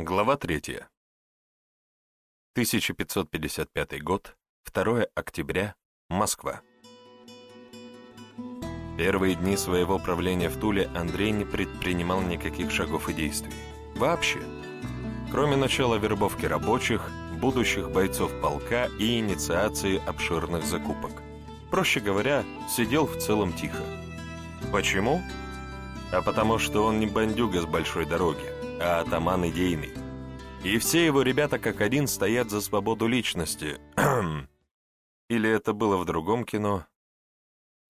Глава 3. 1555 год, 2 октября, Москва. Первые дни своего правления в Туле Андрей не предпринимал никаких шагов и действий. Вообще. Кроме начала вербовки рабочих, будущих бойцов полка и инициации обширных закупок. Проще говоря, сидел в целом тихо. Почему? А потому что он не бандюга с большой дороги, а атаман идейный. И все его ребята как один стоят за свободу личности. Или это было в другом кино?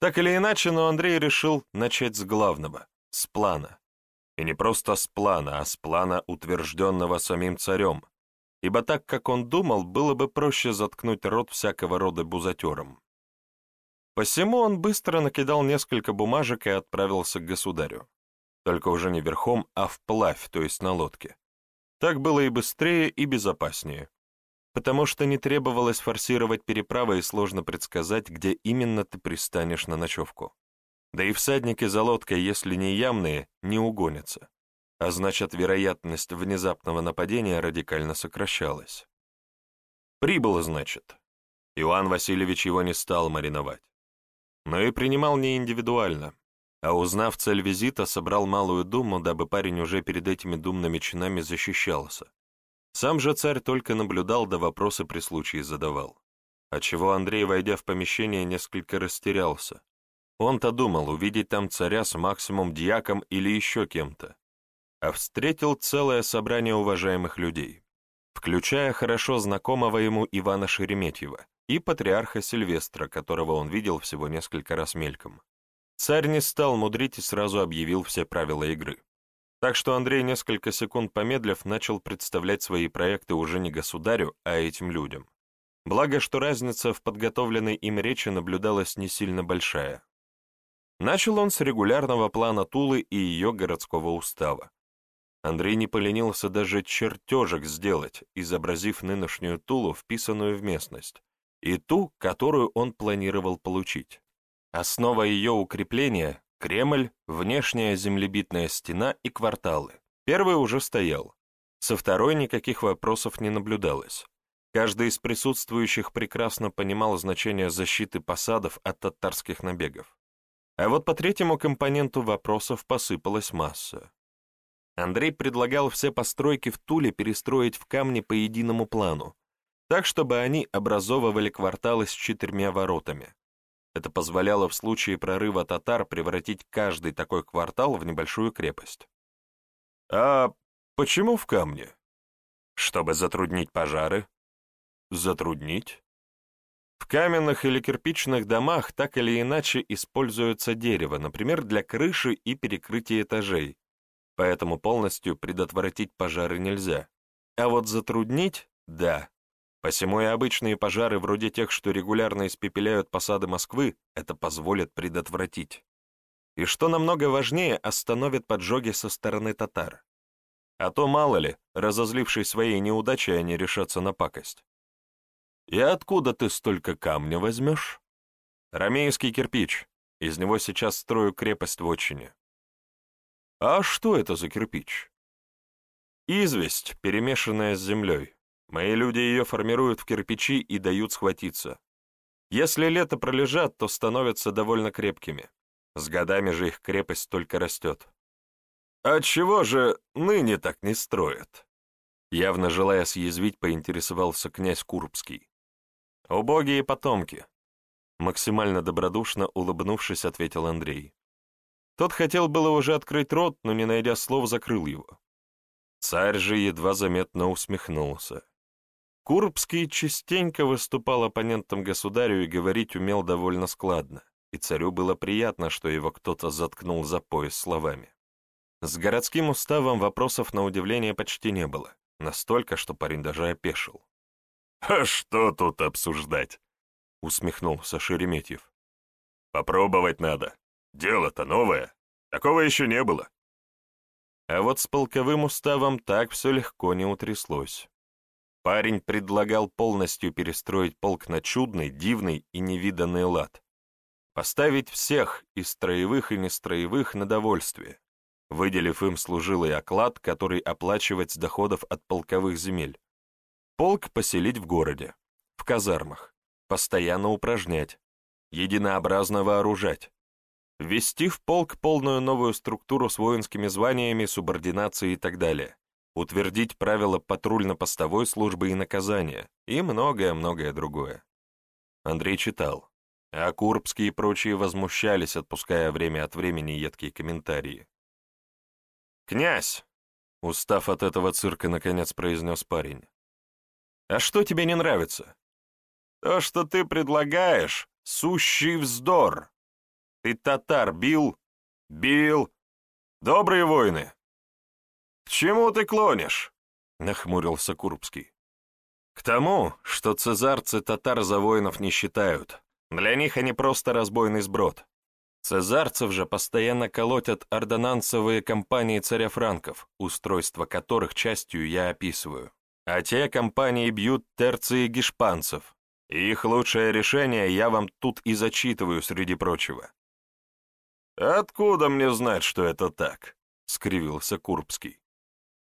Так или иначе, но Андрей решил начать с главного, с плана. И не просто с плана, а с плана, утвержденного самим царем. Ибо так, как он думал, было бы проще заткнуть рот всякого рода бузатером. Посему он быстро накидал несколько бумажек и отправился к государю только уже не верхом, а вплавь, то есть на лодке. Так было и быстрее, и безопаснее, потому что не требовалось форсировать переправы и сложно предсказать, где именно ты пристанешь на ночевку. Да и всадники за лодкой, если не ямные, не угонятся, а значит, вероятность внезапного нападения радикально сокращалась. Прибыл, значит. Иоанн Васильевич его не стал мариновать. Но и принимал не индивидуально, а узнав цель визита, собрал малую думу, дабы парень уже перед этими думными чинами защищался. Сам же царь только наблюдал, да вопросы при случае задавал. Отчего Андрей, войдя в помещение, несколько растерялся. Он-то думал увидеть там царя с максимум дьяком или еще кем-то. А встретил целое собрание уважаемых людей, включая хорошо знакомого ему Ивана Шереметьева и патриарха Сильвестра, которого он видел всего несколько раз мельком. Царь не стал мудрить и сразу объявил все правила игры. Так что Андрей, несколько секунд помедлив, начал представлять свои проекты уже не государю, а этим людям. Благо, что разница в подготовленной им речи наблюдалась не сильно большая. Начал он с регулярного плана Тулы и ее городского устава. Андрей не поленился даже чертежек сделать, изобразив нынешнюю Тулу, вписанную в местность, и ту, которую он планировал получить. Основа ее укрепления — Кремль, внешняя землебитная стена и кварталы. Первый уже стоял. Со второй никаких вопросов не наблюдалось. Каждый из присутствующих прекрасно понимал значение защиты посадов от татарских набегов. А вот по третьему компоненту вопросов посыпалась масса. Андрей предлагал все постройки в Туле перестроить в камни по единому плану, так, чтобы они образовывали кварталы с четырьмя воротами. Это позволяло в случае прорыва татар превратить каждый такой квартал в небольшую крепость. А почему в камне? Чтобы затруднить пожары. Затруднить? В каменных или кирпичных домах так или иначе используется дерево, например, для крыши и перекрытия этажей, поэтому полностью предотвратить пожары нельзя. А вот затруднить — да. Посему и обычные пожары, вроде тех, что регулярно испепеляют посады Москвы, это позволит предотвратить. И что намного важнее, остановит поджоги со стороны татар. А то, мало ли, разозлившись своей неудачей, они решатся на пакость. «И откуда ты столько камня возьмешь?» «Ромейский кирпич. Из него сейчас строю крепость в отчине». «А что это за кирпич?» «Известь, перемешанная с землей. Мои люди ее формируют в кирпичи и дают схватиться. Если лето пролежат, то становятся довольно крепкими. С годами же их крепость только растет. «Отчего же ныне так не строят?» Явно желая съязвить, поинтересовался князь Курбский. «Убогие потомки», — максимально добродушно улыбнувшись, ответил Андрей. Тот хотел было уже открыть рот, но, не найдя слов, закрыл его. Царь же едва заметно усмехнулся. Курбский частенько выступал оппонентом государю и говорить умел довольно складно, и царю было приятно, что его кто-то заткнул за пояс словами. С городским уставом вопросов на удивление почти не было, настолько, что парень даже опешил. «А что тут обсуждать?» — усмехнулся Шереметьев. «Попробовать надо. Дело-то новое. Такого еще не было». А вот с полковым уставом так все легко не утряслось. Парень предлагал полностью перестроить полк на чудный, дивный и невиданный лад. Поставить всех, и строевых, и нестроевых, на довольствие. выделив им служилый оклад, который оплачивать с доходов от полковых земель. Полк поселить в городе, в казармах, постоянно упражнять, единообразно вооружать, ввести в полк полную новую структуру с воинскими званиями, субординацией и так далее, утвердить правила патрульно-постовой службы и наказания и многое-многое другое. Андрей читал, а Курбские и прочие возмущались, отпуская время от времени едкие комментарии. «Князь!» — устав от этого цирка, наконец произнес парень. «А что тебе не нравится?» «То, что ты предлагаешь, сущий вздор. Ты татар бил? Бил. Добрые воины!» «К чему ты клонишь?» — нахмурился Курбский. «К тому, что цезарцы татар за воинов не считают. Для них они просто разбойный сброд. Цезарцев же постоянно колотят ордонансовые компании царя франков, устройство которых частью я описываю. А те компании бьют терции гешпанцев. Их лучшее решение я вам тут и зачитываю среди прочего. «Откуда мне знать, что это так?» — скривился Курбский.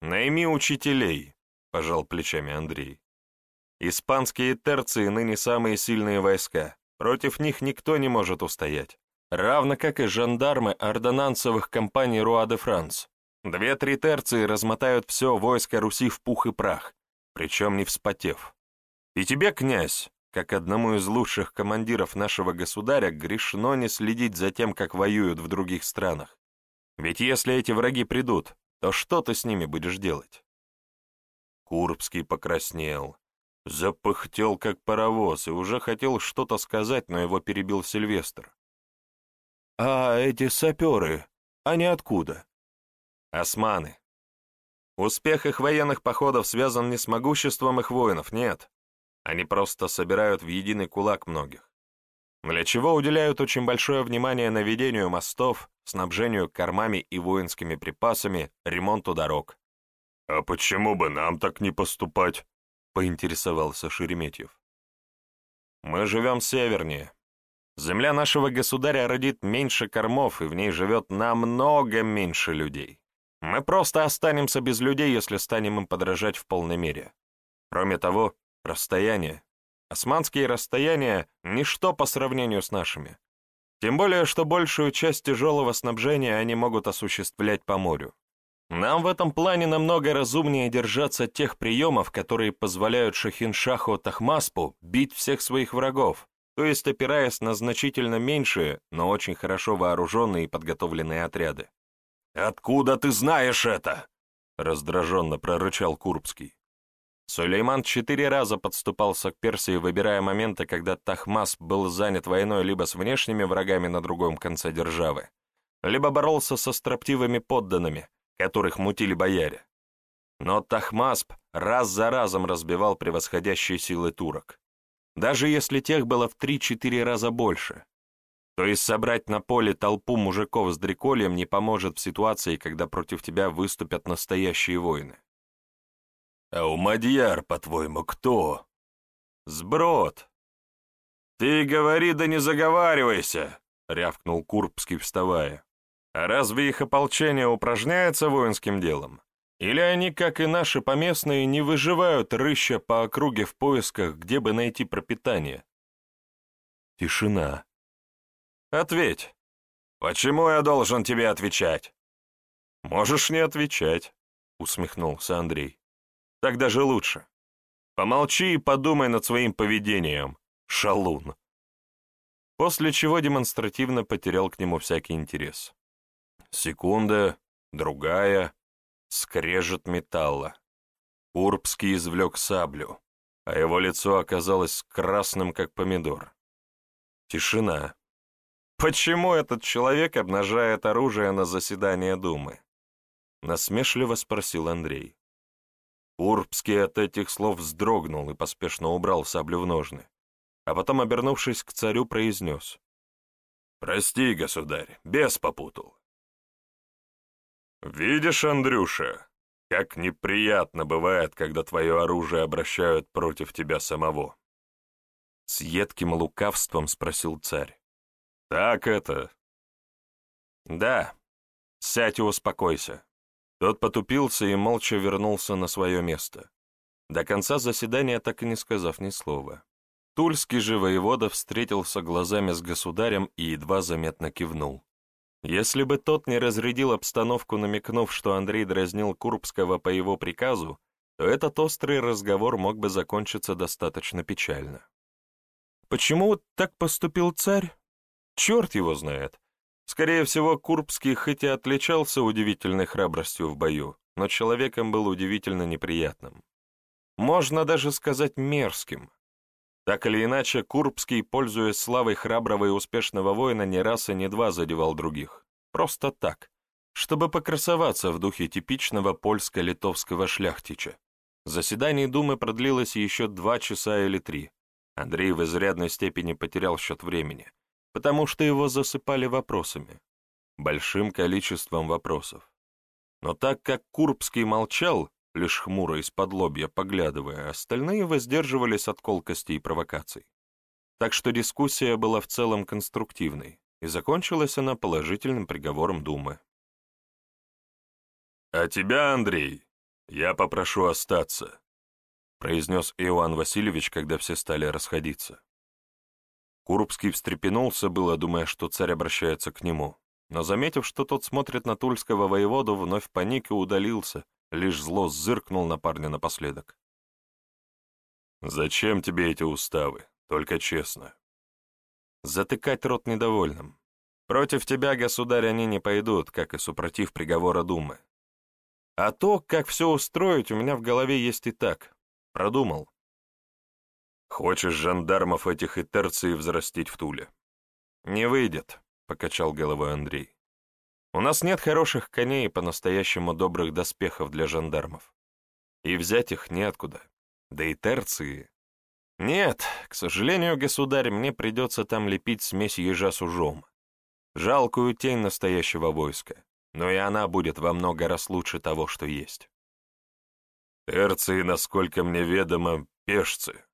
«Найми учителей», — пожал плечами Андрей. «Испанские терции ныне самые сильные войска. Против них никто не может устоять равно как и жандармы ордонансовых компаний Руа-де-Франс. Две-три терции размотают все войско Руси в пух и прах, причем не вспотев. И тебе, князь, как одному из лучших командиров нашего государя, грешно не следить за тем, как воюют в других странах. Ведь если эти враги придут, то что ты с ними будешь делать? Курбский покраснел, запыхтел, как паровоз, и уже хотел что-то сказать, но его перебил Сильвестр. «А эти саперы, они откуда?» «Османы. Успех их военных походов связан не с могуществом их воинов, нет. Они просто собирают в единый кулак многих. Для чего уделяют очень большое внимание наведению мостов, снабжению кормами и воинскими припасами, ремонту дорог. «А почему бы нам так не поступать?» — поинтересовался Шереметьев. «Мы живем севернее, Земля нашего государя родит меньше кормов, и в ней живет намного меньше людей. Мы просто останемся без людей, если станем им подражать в полной мере. Кроме того, расстояние. Османские расстояния — ничто по сравнению с нашими. Тем более, что большую часть тяжелого снабжения они могут осуществлять по морю. Нам в этом плане намного разумнее держаться тех приемов, которые позволяют Шахиншаху Тахмаспу бить всех своих врагов, то есть опираясь на значительно меньшие, но очень хорошо вооруженные и подготовленные отряды. «Откуда ты знаешь это?» — раздраженно прорычал Курбский. Сулейман четыре раза подступался к Персии, выбирая моменты, когда Тахмас был занят войной либо с внешними врагами на другом конце державы, либо боролся со строптивыми подданными, которых мутили бояре. Но Тахмасп раз за разом разбивал превосходящие силы турок даже если тех было в 3-4 раза больше. То есть собрать на поле толпу мужиков с дрекольем не поможет в ситуации, когда против тебя выступят настоящие воины. «А у Мадьяр, по-твоему, кто?» «Сброд!» «Ты говори, да не заговаривайся!» — рявкнул Курбский, вставая. «А разве их ополчение упражняется воинским делом? Или они, как и наши поместные, не выживают рыща по округе в поисках, где бы найти пропитание? Тишина. Ответь. Почему я должен тебе отвечать? Можешь не отвечать, усмехнулся Андрей. Так даже лучше. Помолчи и подумай над своим поведением, шалун. После чего демонстративно потерял к нему всякий интерес. Секунда, другая, скрежет металла. Урбский извлек саблю, а его лицо оказалось красным, как помидор. Тишина. Почему этот человек обнажает оружие на заседание Думы? Насмешливо спросил Андрей. Урбский от этих слов вздрогнул и поспешно убрал саблю в ножны, а потом, обернувшись к царю, произнес. «Прости, государь, бес попутал. «Видишь, Андрюша, как неприятно бывает, когда твое оружие обращают против тебя самого». С едким лукавством спросил царь. «Так это?» «Да, Сядь и успокойся». Тот потупился и молча вернулся на свое место, до конца заседания так и не сказав ни слова. Тульский же воевода встретился глазами с государем и едва заметно кивнул. Если бы тот не разрядил обстановку, намекнув, что Андрей дразнил Курбского по его приказу, то этот острый разговор мог бы закончиться достаточно печально. Почему так поступил царь? Черт его знает. Скорее всего, Курбский хоть и отличался удивительной храбростью в бою, но человеком был удивительно неприятным. Можно даже сказать мерзким. Так или иначе, Курбский, пользуясь славой храброго и успешного воина, не раз и не два задевал других. Просто так, чтобы покрасоваться в духе типичного польско-литовского шляхтича. Заседание Думы продлилось еще два часа или три. Андрей в изрядной степени потерял счет времени, потому что его засыпали вопросами. Большим количеством вопросов. Но так как Курбский молчал, лишь хмуро из-под лобья поглядывая, остальные воздерживались от колкостей и провокаций. Так что дискуссия была в целом конструктивной, и закончилась она положительным приговором Думы. «А тебя, Андрей, я попрошу остаться», произнес Иоанн Васильевич, когда все стали расходиться. Курбский встрепенулся было, думая, что царь обращается к нему, но, заметив, что тот смотрит на тульского воеводу, вновь паник и удалился, лишь зло зыркнул на парня напоследок. «Зачем тебе эти уставы? Только честно». «Затыкать рот недовольным. Против тебя, государь, они не пойдут, как и супротив приговора Думы. А то, как все устроить, у меня в голове есть и так. Продумал». «Хочешь жандармов этих и терции взрастить в Туле?» «Не выйдет», — покачал головой Андрей. У нас нет хороших коней и по-настоящему добрых доспехов для жандармов. И взять их неоткуда. Да и терции. Нет, к сожалению, государь, мне придется там лепить смесь ежа с ужом. Жалкую тень настоящего войска, но и она будет во много раз лучше того, что есть. Терции, насколько мне ведомо, пешцы.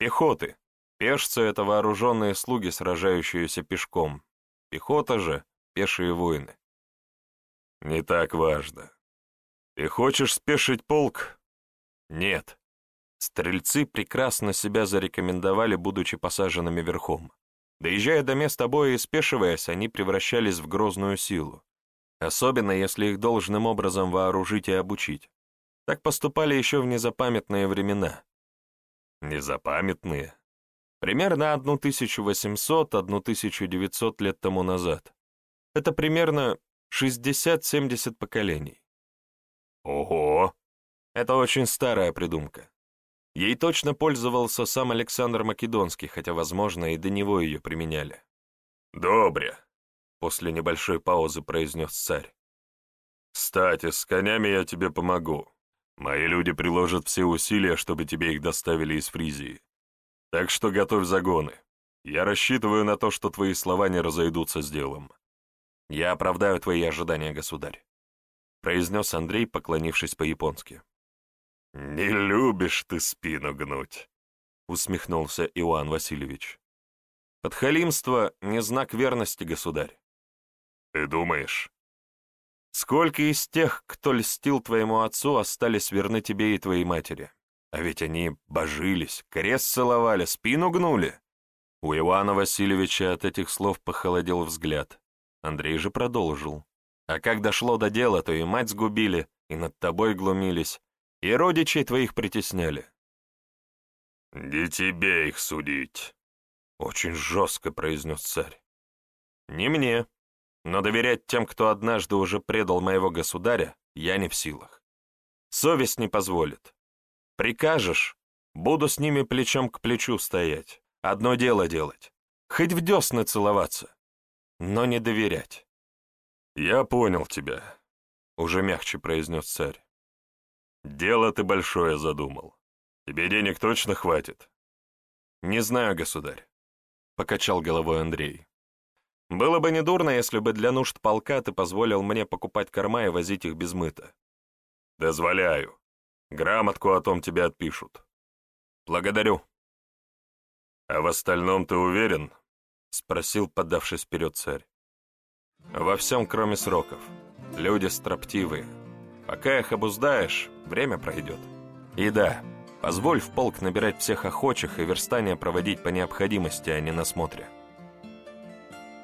Пехоты. Пешцы — это вооруженные слуги, сражающиеся пешком. Пехота же — пешие воины. Не так важно. Ты хочешь спешить полк? Нет. Стрельцы прекрасно себя зарекомендовали, будучи посаженными верхом. Доезжая до места боя и спешиваясь, они превращались в грозную силу. Особенно, если их должным образом вооружить и обучить. Так поступали еще в незапамятные времена. Незапамятные? Примерно 1800-1900 лет тому назад. Это примерно 60-70 поколений. Ого! Это очень старая придумка. Ей точно пользовался сам Александр Македонский, хотя, возможно, и до него ее применяли. «Добре», — после небольшой паузы произнес царь. «Кстати, с конями я тебе помогу. Мои люди приложат все усилия, чтобы тебе их доставили из Фризии. Так что готовь загоны. Я рассчитываю на то, что твои слова не разойдутся с делом. «Я оправдаю твои ожидания, государь», — произнес Андрей, поклонившись по-японски. «Не любишь ты спину гнуть», — усмехнулся Иоанн Васильевич. «Подхалимство — не знак верности, государь». «Ты думаешь?» «Сколько из тех, кто льстил твоему отцу, остались верны тебе и твоей матери? А ведь они божились, крест целовали, спину гнули». У Иоанна Васильевича от этих слов похолодел взгляд. Андрей же продолжил. А как дошло до дела, то и мать сгубили, и над тобой глумились, и родичей твоих притесняли. «Не тебе их судить», — очень жестко произнес царь. «Не мне, но доверять тем, кто однажды уже предал моего государя, я не в силах. Совесть не позволит. Прикажешь, буду с ними плечом к плечу стоять, одно дело делать, хоть в десны целоваться но не доверять. «Я понял тебя», — уже мягче произнес царь. «Дело ты большое задумал. Тебе денег точно хватит?» «Не знаю, государь», — покачал головой Андрей. «Было бы недурно, если бы для нужд полка ты позволил мне покупать корма и возить их без мыта». «Дозволяю. Грамотку о том тебе отпишут». «Благодарю». «А в остальном ты уверен?» — спросил, подавшись вперед царь. «Во всем, кроме сроков. Люди строптивые. Пока их обуздаешь, время пройдет. И да, позволь в полк набирать всех охочих и верстания проводить по необходимости, а не на смотре.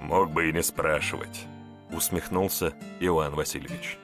Мог бы и не спрашивать, усмехнулся Иоанн Васильевич.